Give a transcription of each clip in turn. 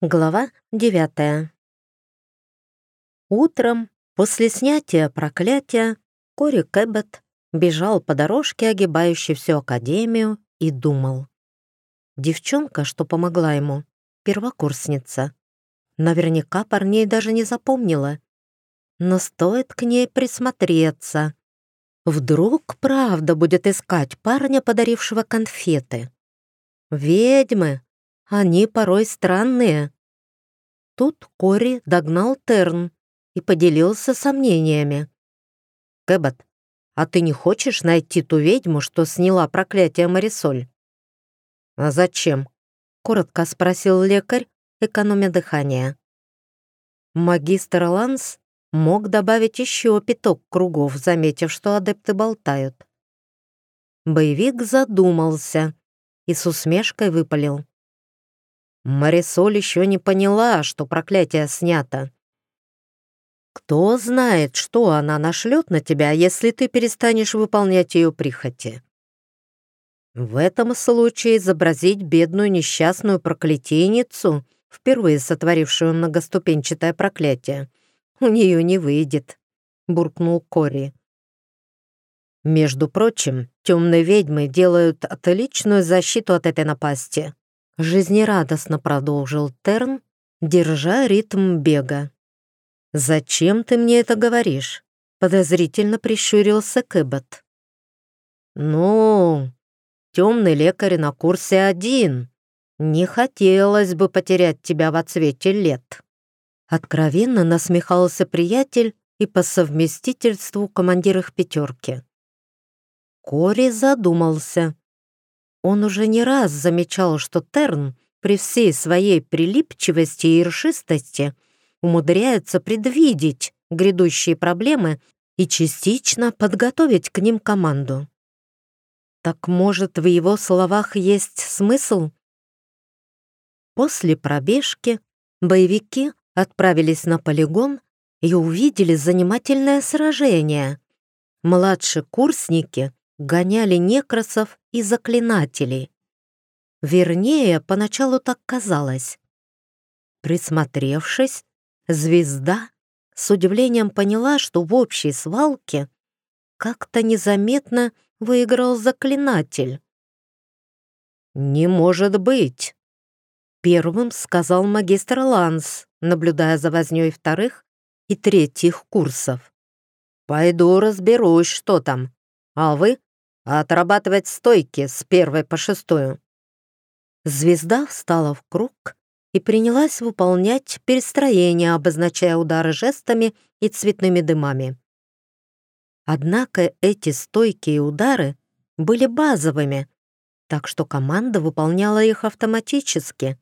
Глава девятая. Утром, после снятия проклятия, Кори Кэббет бежал по дорожке, огибающей всю Академию, и думал. Девчонка, что помогла ему, первокурсница. Наверняка парней даже не запомнила. Но стоит к ней присмотреться. Вдруг правда будет искать парня, подарившего конфеты. Ведьмы они порой странные. Тут Кори догнал Терн и поделился сомнениями. «Кэббот, а ты не хочешь найти ту ведьму, что сняла проклятие Марисоль?» «А зачем?» — коротко спросил лекарь, экономя дыхание. Магистр Ланс мог добавить еще пяток кругов, заметив, что адепты болтают. Боевик задумался и с усмешкой выпалил. Марисоль еще не поняла, что проклятие снято. Кто знает, что она нашлет на тебя, если ты перестанешь выполнять ее прихоти. В этом случае изобразить бедную несчастную проклятийницу, впервые сотворившую многоступенчатое проклятие, у нее не выйдет, буркнул Кори. Между прочим, темные ведьмы делают отличную защиту от этой напасти. Жизнерадостно продолжил Терн, держа ритм бега. «Зачем ты мне это говоришь?» Подозрительно прищурился Кэббот. «Ну, темный лекарь на курсе один. Не хотелось бы потерять тебя в отсвете лет». Откровенно насмехался приятель и по совместительству командир их пятерки. Кори задумался, он уже не раз замечал, что Терн при всей своей прилипчивости и ершистости умудряется предвидеть грядущие проблемы и частично подготовить к ним команду. Так может, в его словах есть смысл? После пробежки боевики отправились на полигон и увидели занимательное сражение. Младшие курсники гоняли некросов и заклинателей. Вернее, поначалу так казалось. Присмотревшись, звезда с удивлением поняла, что в общей свалке как-то незаметно выиграл заклинатель. «Не может быть!» Первым сказал магистр Ланс, наблюдая за вознёй вторых и третьих курсов. «Пойду разберусь, что там. А вы а отрабатывать стойки с первой по шестую. Звезда встала в круг и принялась выполнять перестроение, обозначая удары жестами и цветными дымами. Однако эти стойки и удары были базовыми, так что команда выполняла их автоматически,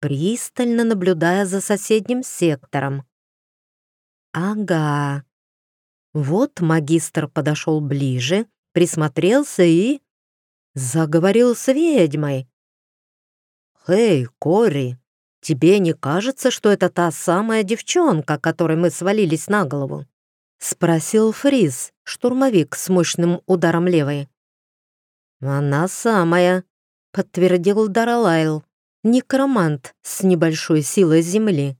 пристально наблюдая за соседним сектором. Ага. Вот магистр подошел ближе присмотрелся и... заговорил с ведьмой. «Эй, Кори, тебе не кажется, что это та самая девчонка, которой мы свалились на голову?» — спросил Фриз, штурмовик с мощным ударом левой. «Она самая», — подтвердил Даралайл, некромант с небольшой силой земли.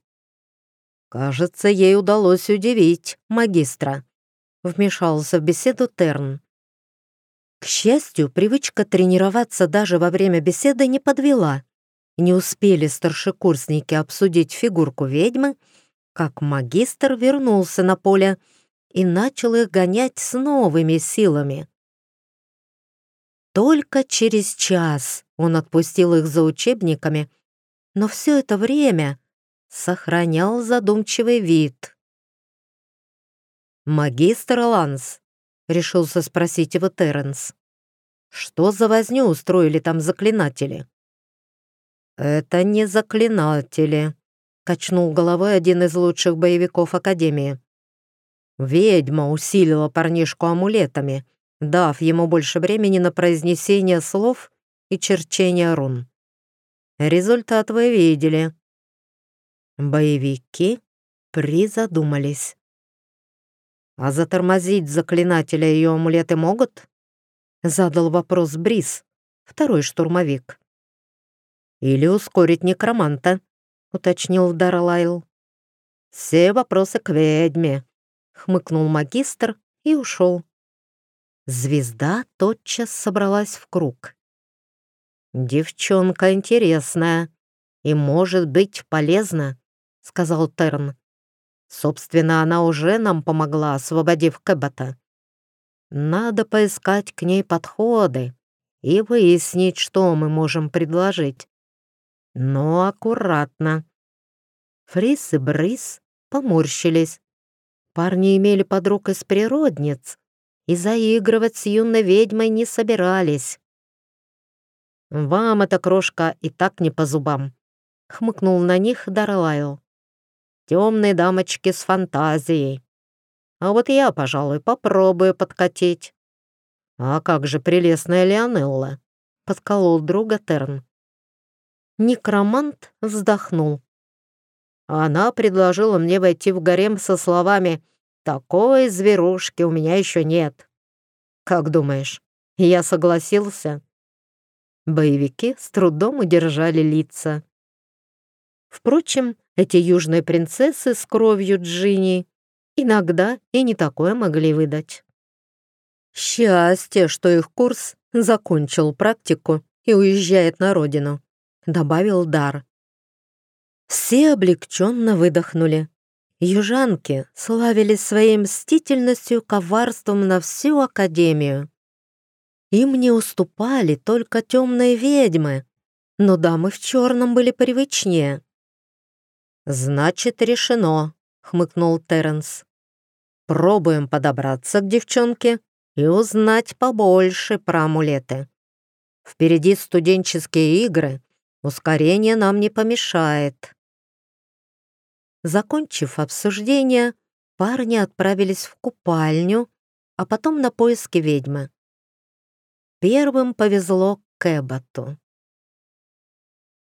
«Кажется, ей удалось удивить магистра», — вмешался в беседу Терн. К счастью, привычка тренироваться даже во время беседы не подвела. Не успели старшекурсники обсудить фигурку ведьмы, как магистр вернулся на поле и начал их гонять с новыми силами. Только через час он отпустил их за учебниками, но все это время сохранял задумчивый вид. «Магистр Ланс, решился спросить его Терренс. «Что за возню устроили там заклинатели?» «Это не заклинатели», — качнул головой один из лучших боевиков Академии. «Ведьма усилила парнишку амулетами, дав ему больше времени на произнесение слов и черчение рун. Результат вы видели». Боевики призадумались. «А затормозить заклинателя ее амулеты могут?» Задал вопрос Брис, второй штурмовик. «Или ускорить некроманта?» — уточнил Дарлайл. «Все вопросы к ведьме», — хмыкнул магистр и ушел. Звезда тотчас собралась в круг. «Девчонка интересная и может быть полезна», — сказал Терн. «Собственно, она уже нам помогла, освободив Кэббота. Надо поискать к ней подходы и выяснить, что мы можем предложить. Но аккуратно». Фрис и Брис поморщились. Парни имели подруг из природниц и заигрывать с юной ведьмой не собирались. «Вам эта крошка и так не по зубам», — хмыкнул на них Дарлайл. «Темные дамочки с фантазией. А вот я, пожалуй, попробую подкатить». «А как же прелестная Леонелла?» — подколол друга Терн. Некромант вздохнул. Она предложила мне войти в гарем со словами «Такой зверушки у меня еще нет». Как думаешь, я согласился?» Боевики с трудом удержали лица. Впрочем, эти южные принцессы с кровью Джинни иногда и не такое могли выдать. «Счастье, что их курс закончил практику и уезжает на родину», — добавил Дар. Все облегченно выдохнули. Южанки славились своей мстительностью коварством на всю Академию. Им не уступали только темные ведьмы, но дамы в черном были привычнее. «Значит, решено», — хмыкнул Терренс. «Пробуем подобраться к девчонке и узнать побольше про амулеты. Впереди студенческие игры, ускорение нам не помешает». Закончив обсуждение, парни отправились в купальню, а потом на поиски ведьмы. Первым повезло Кэбботу.